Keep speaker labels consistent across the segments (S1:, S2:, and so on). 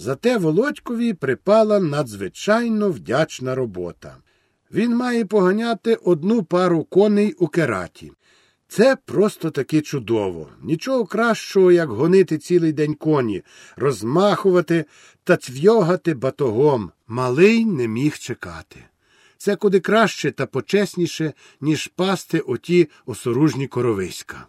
S1: Зате Володькові припала надзвичайно вдячна робота. Він має поганяти одну пару коней у кераті. Це просто таки чудово. Нічого кращого, як гонити цілий день коні, розмахувати та цвьогати батогом. Малий не міг чекати. Це куди краще та почесніше, ніж пасти оті осоружні коровиська.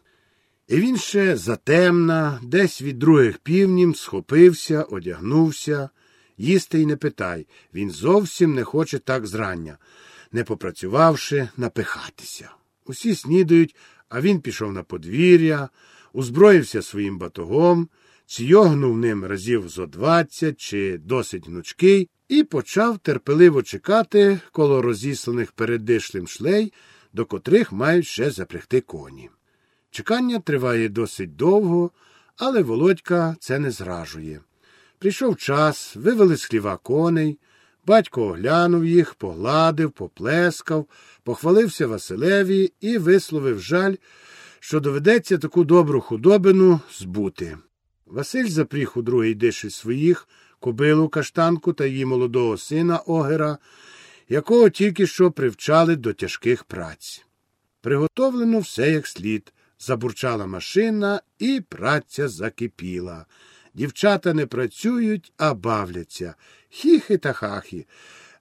S1: І він ще затемна, десь від других півнім схопився, одягнувся. Їсти й не питай, він зовсім не хоче так зрання, не попрацювавши, напихатися. Усі снідають, а він пішов на подвір'я, узброївся своїм батогом, цьогнув ним разів зо двадцять чи досить гнучкий, і почав терпеливо чекати коло розісланих перед дишлем шлей, до котрих мають ще запрягти коні. Чекання триває досить довго, але Володька це не зражує. Прийшов час, вивели з хліва коней, батько оглянув їх, погладив, поплескав, похвалився Василеві і висловив жаль, що доведеться таку добру худобину збути. Василь запріг у другий диші своїх кобилу каштанку та її молодого сина Огера, якого тільки що привчали до тяжких праць. Приготовлено все як слід. Забурчала машина, і праця закипіла. Дівчата не працюють, а бавляться. Хіхи та хахи.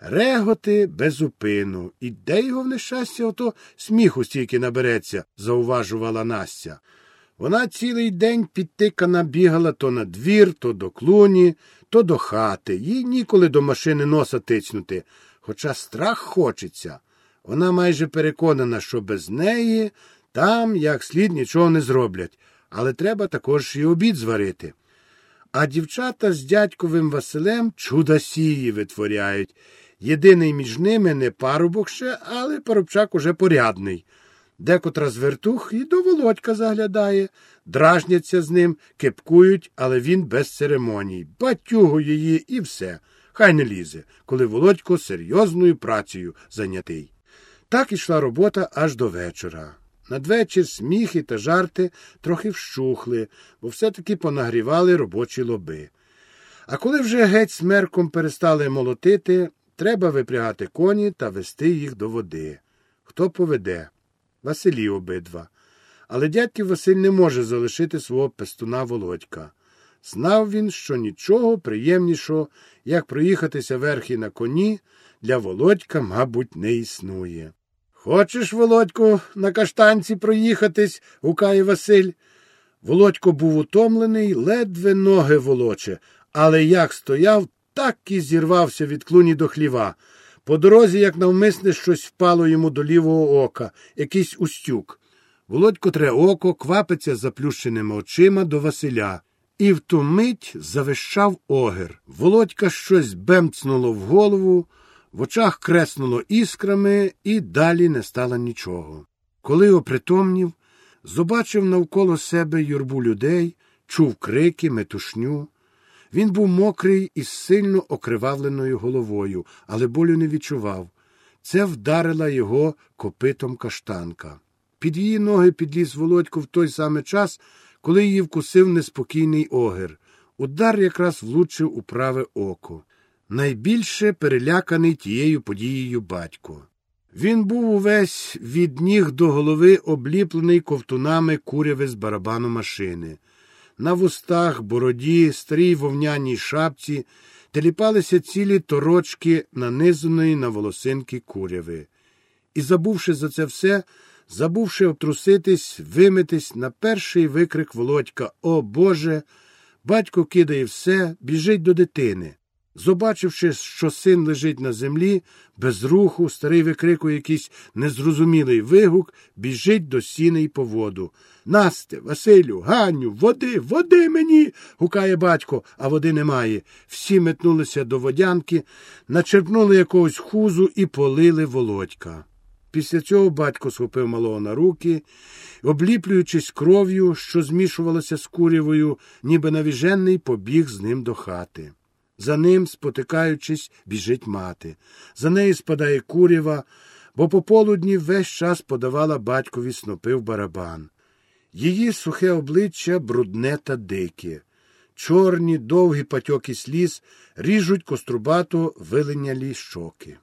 S1: Реготи безупину. І де його в нещастя ото сміху стільки набереться, зауважувала Настя. Вона цілий день підтикана бігала то на двір, то до клуні, то до хати. Їй ніколи до машини носа тицнути, хоча страх хочеться. Вона майже переконана, що без неї там як слід нічого не зроблять, але треба також і обід зварити. А дівчата з дядьковим Василем чудосії витворяють. Єдиний між ними не парубок ще, але парубчак уже порядний. Декотра звертух і до володька заглядає, дражняться з ним, кепкують, але він без церемоній, батюгу її і все. Хай не лізе, коли володько серйозною працею зайнятий. Так ішла робота аж до вечора. Надвечір сміхи та жарти трохи вщухли, бо все-таки понагрівали робочі лоби. А коли вже геть смерком перестали молотити, треба випрягати коні та вести їх до води. Хто поведе? Василі обидва. Але дядьків Василь не може залишити свого пестуна Володька. Знав він, що нічого приємнішого, як проїхатися верхи на коні, для Володька, мабуть, не існує. Хочеш, Володько, на каштанці проїхатись? гукає Василь. Володько був утомлений, ледве ноги волоче, але як стояв, так і зірвався від клуні до хліва. По дорозі, як навмисне, щось впало йому до лівого ока, якийсь устюк. Володько тре око квапиться заплющеними очима до Василя. І в ту мить завищав огір. Володька щось бемцнуло в голову, в очах креснуло іскрами, і далі не стало нічого. Коли опритомнів, побачив навколо себе юрбу людей, чув крики, метушню. Він був мокрий і з сильно окривавленою головою, але болю не відчував. Це вдарила його копитом каштанка. Під її ноги підліз володько в той самий час, коли її вкусив неспокійний огір. Удар якраз влучив у праве око. Найбільше переляканий тією подією батько. Він був увесь від ніг до голови обліплений ковтунами куряви з барабану машини. На вустах, бороді, старій вовняній шапці теліпалися цілі торочки, нанизаної на волосинки куряви. І, забувши за це все, забувши обтруситись, вимитись на перший викрик Володька О Боже, батько кидає все, біжить до дитини. Зобачивши, що син лежить на землі, без руху, старий викрикує якийсь незрозумілий вигук, біжить до сіней по воду. Насте, Василю, Ганю, води, води мені. гукає батько, а води немає. Всі метнулися до водянки, начерпнули якогось хузу і полили володька. Після цього батько схопив малого на руки, обліплюючись кров'ю, що змішувалася з курявою, ніби навіжений побіг з ним до хати. За ним, спотикаючись, біжить мати. За нею спадає курява, бо пополудні весь час подавала батькові снопи в барабан. Її сухе обличчя брудне та дике. чорні довгі патьоки сліз ріжуть кострубато вилинялі щоки.